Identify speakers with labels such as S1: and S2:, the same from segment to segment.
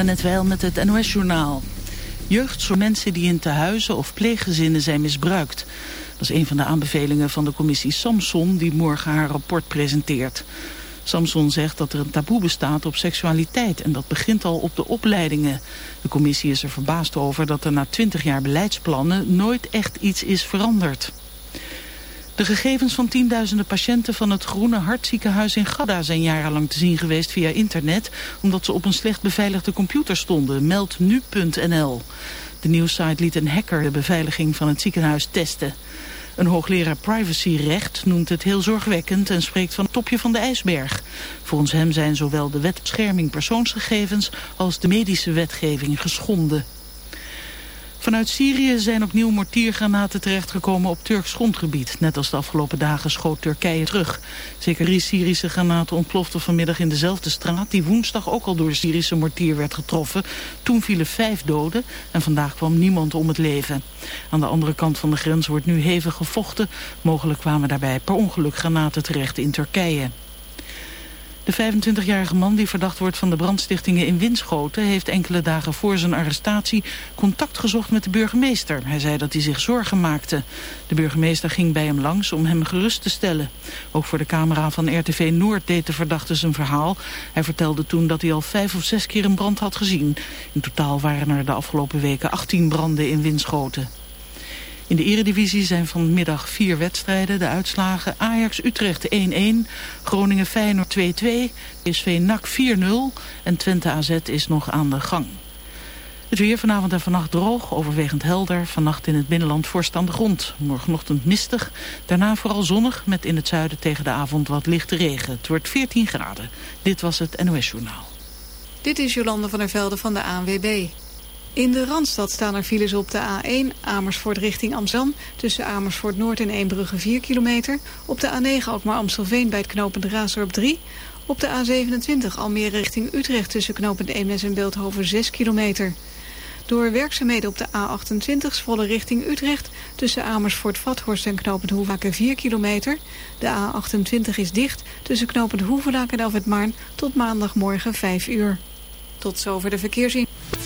S1: net wel met het NOS-journaal. Jeugd voor mensen die in tehuizen of pleeggezinnen zijn misbruikt. Dat is een van de aanbevelingen van de commissie Samson die morgen haar rapport presenteert. Samson zegt dat er een taboe bestaat op seksualiteit en dat begint al op de opleidingen. De commissie is er verbaasd over dat er na twintig jaar beleidsplannen nooit echt iets is veranderd. De gegevens van tienduizenden patiënten van het Groene Hartziekenhuis in Gadda zijn jarenlang te zien geweest via internet, omdat ze op een slecht beveiligde computer stonden, meldt nu.nl. De nieuwssite liet een hacker de beveiliging van het ziekenhuis testen. Een hoogleraar privacyrecht noemt het heel zorgwekkend en spreekt van het topje van de ijsberg. Volgens hem zijn zowel de wet bescherming persoonsgegevens als de medische wetgeving geschonden. Vanuit Syrië zijn opnieuw mortiergranaten terechtgekomen op Turks grondgebied. Net als de afgelopen dagen schoot Turkije terug. Zeker drie Syrische granaten ontploften vanmiddag in dezelfde straat... die woensdag ook al door Syrische mortier werd getroffen. Toen vielen vijf doden en vandaag kwam niemand om het leven. Aan de andere kant van de grens wordt nu hevig gevochten. Mogelijk kwamen daarbij per ongeluk granaten terecht in Turkije. De 25-jarige man die verdacht wordt van de brandstichtingen in Winschoten... heeft enkele dagen voor zijn arrestatie contact gezocht met de burgemeester. Hij zei dat hij zich zorgen maakte. De burgemeester ging bij hem langs om hem gerust te stellen. Ook voor de camera van RTV Noord deed de verdachte zijn verhaal. Hij vertelde toen dat hij al vijf of zes keer een brand had gezien. In totaal waren er de afgelopen weken 18 branden in Winschoten. In de eredivisie zijn vanmiddag vier wedstrijden. De uitslagen Ajax-Utrecht 1-1, Groningen-Feyenoord 2-2, PSV NAC 4-0 en Twente AZ is nog aan de gang. Het weer vanavond en vannacht droog, overwegend helder. Vannacht in het binnenland vorst aan de grond. Morgenochtend mistig, daarna vooral zonnig... met in het zuiden tegen de avond wat lichte regen. Het wordt 14 graden. Dit was het NOS Journaal.
S2: Dit is Jolande van der Velde van de ANWB. In de Randstad staan er files op de A1 Amersfoort richting Amsterdam... tussen Amersfoort Noord en Eembrugge 4 kilometer. Op de A9 ook maar Amstelveen bij het knooppunt Raasdorp 3. Op de A27 Almere richting Utrecht tussen knooppunt Eemnes en Beeldhoven 6 kilometer. Door werkzaamheden op de A28 volle richting Utrecht... tussen Amersfoort-Vathorst en knooppunt Hoevaken 4 kilometer. De A28 is dicht tussen knooppunt Hoevelaak en Alfred Maarn... tot maandagmorgen 5 uur. Tot zover de verkeersin.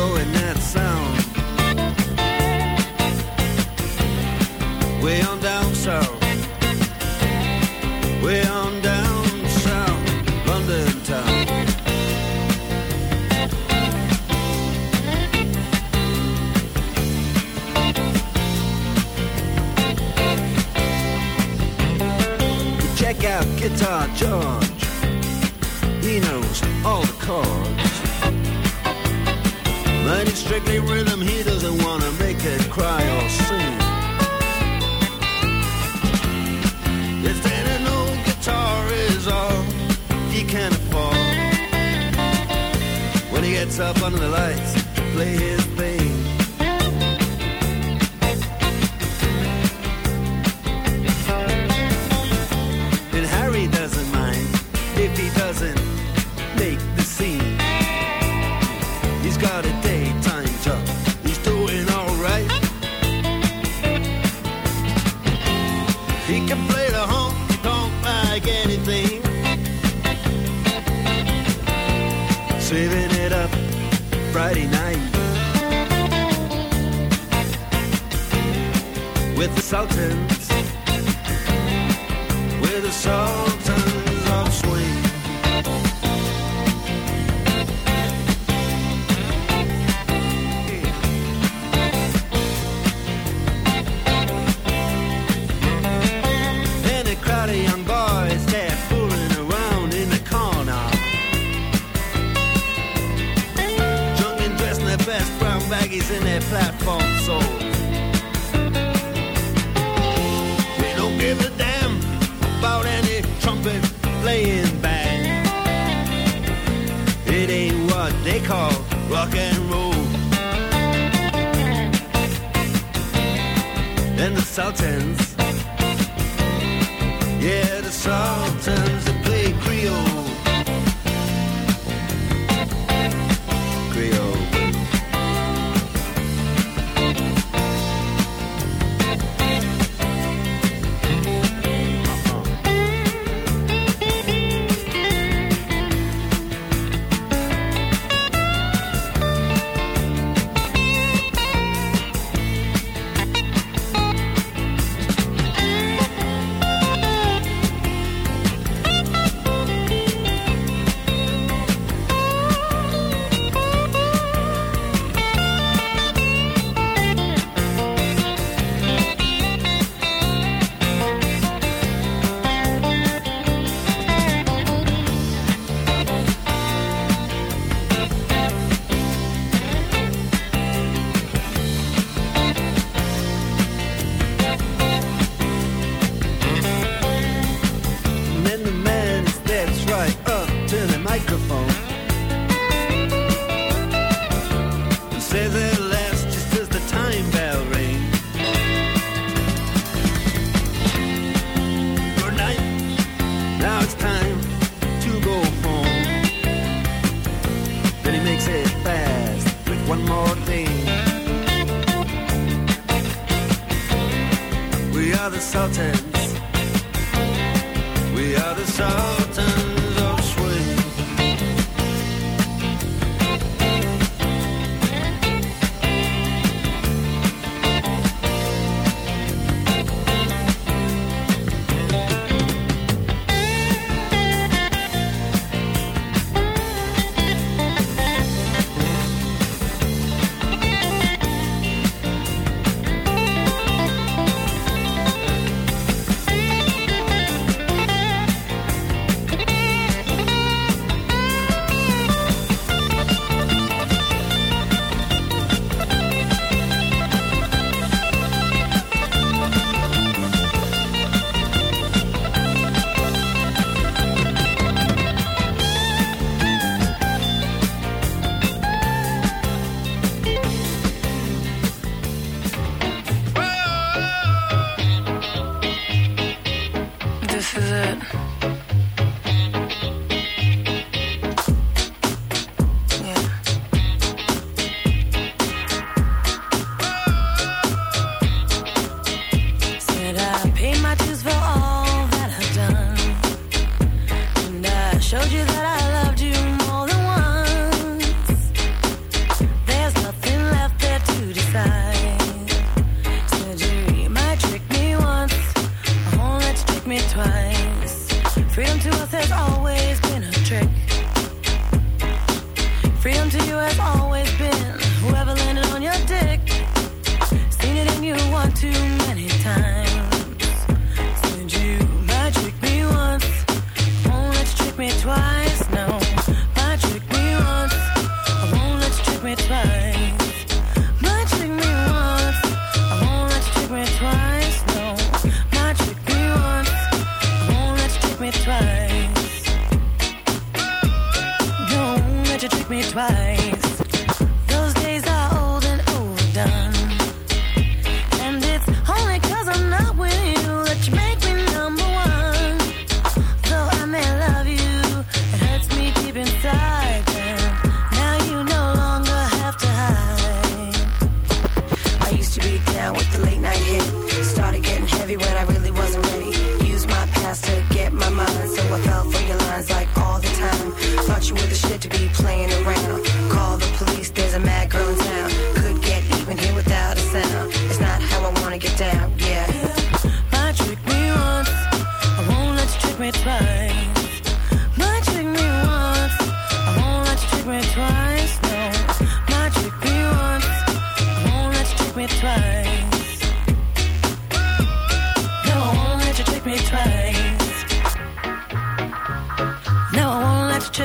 S3: And now.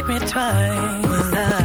S3: every time.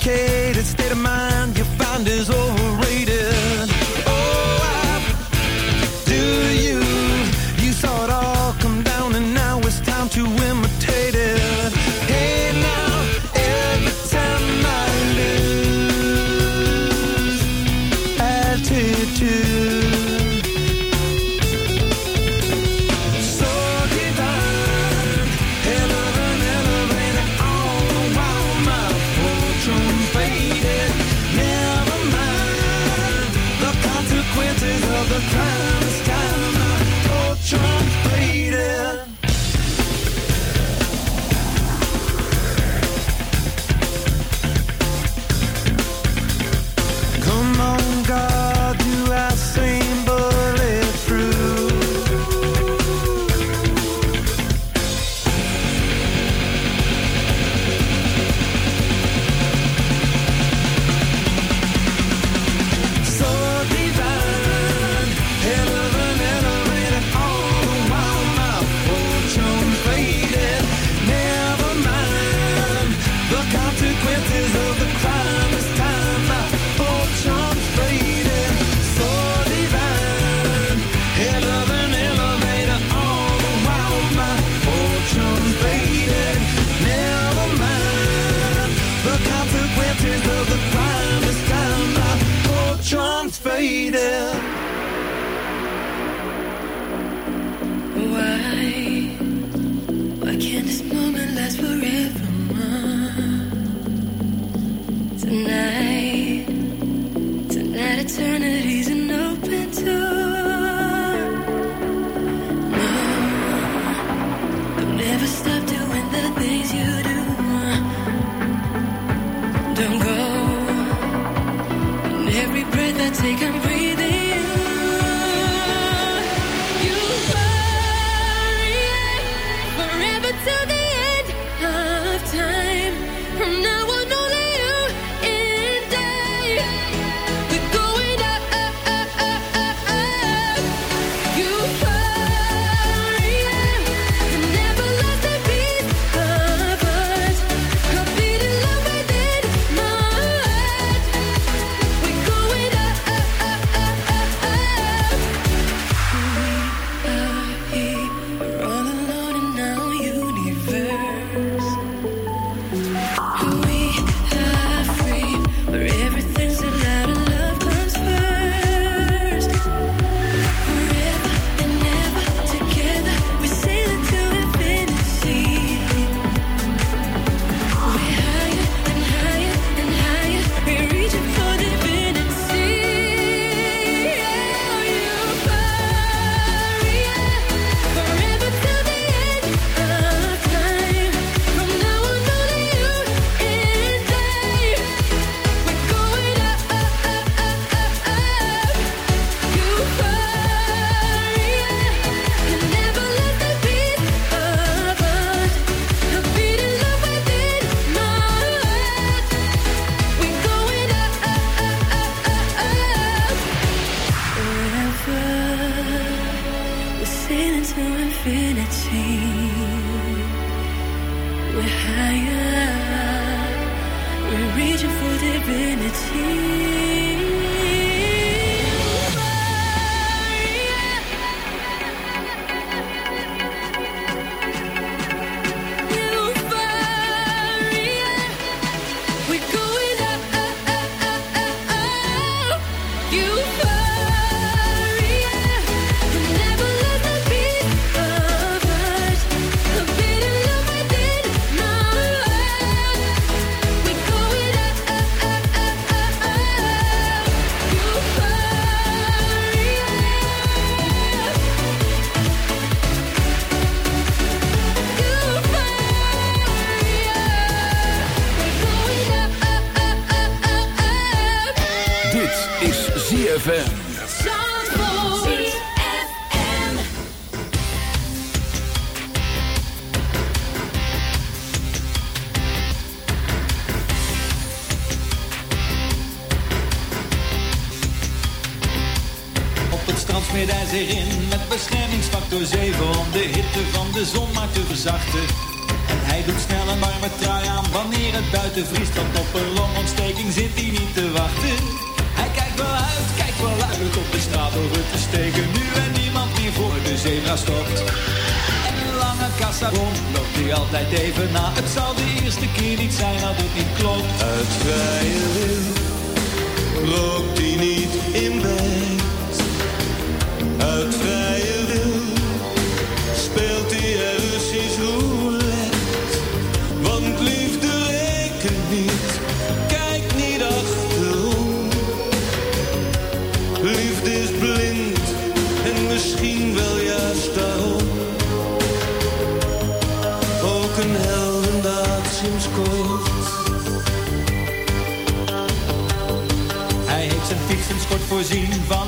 S4: Okay.
S3: ZFM.
S5: Strand hij in met beschermingsfactor 7 om de hitte van de zon maar te verzachten. En hij doet snel een warme trui aan wanneer het buiten vriest, want op een longontsteking zit hij niet te wachten. Hij kijkt wel uit, uit op de straat over te steken, nu en niemand meer voor de zebra stopt. En een lange kassa loopt hij altijd even na. Het zal de eerste keer niet zijn dat het niet klopt.
S6: Uit vrije wil rookt hij niet in bed. Uit vrije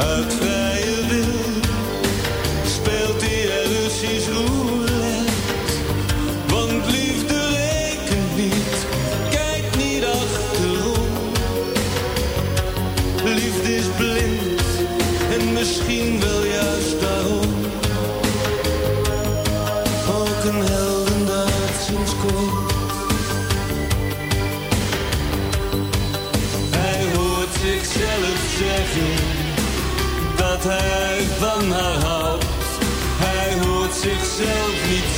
S6: Uit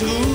S7: to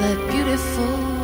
S7: that beautiful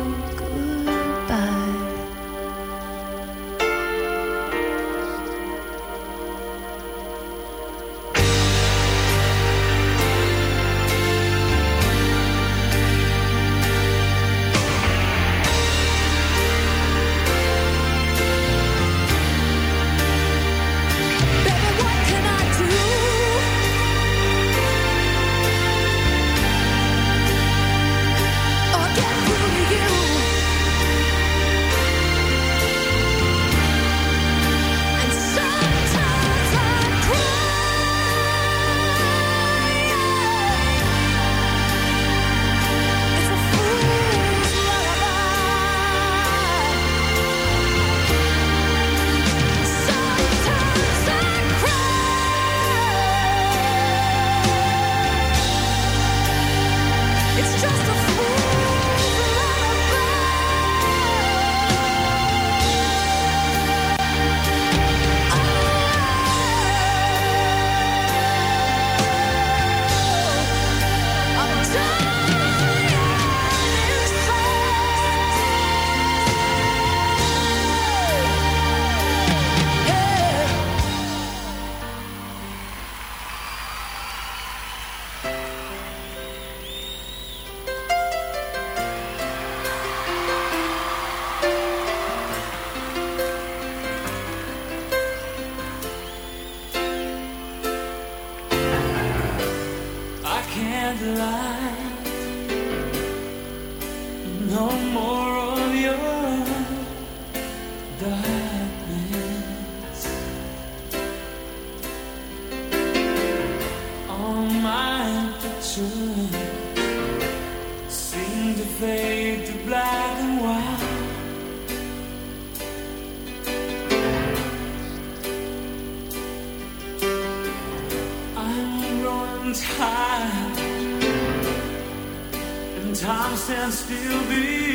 S8: still
S9: be.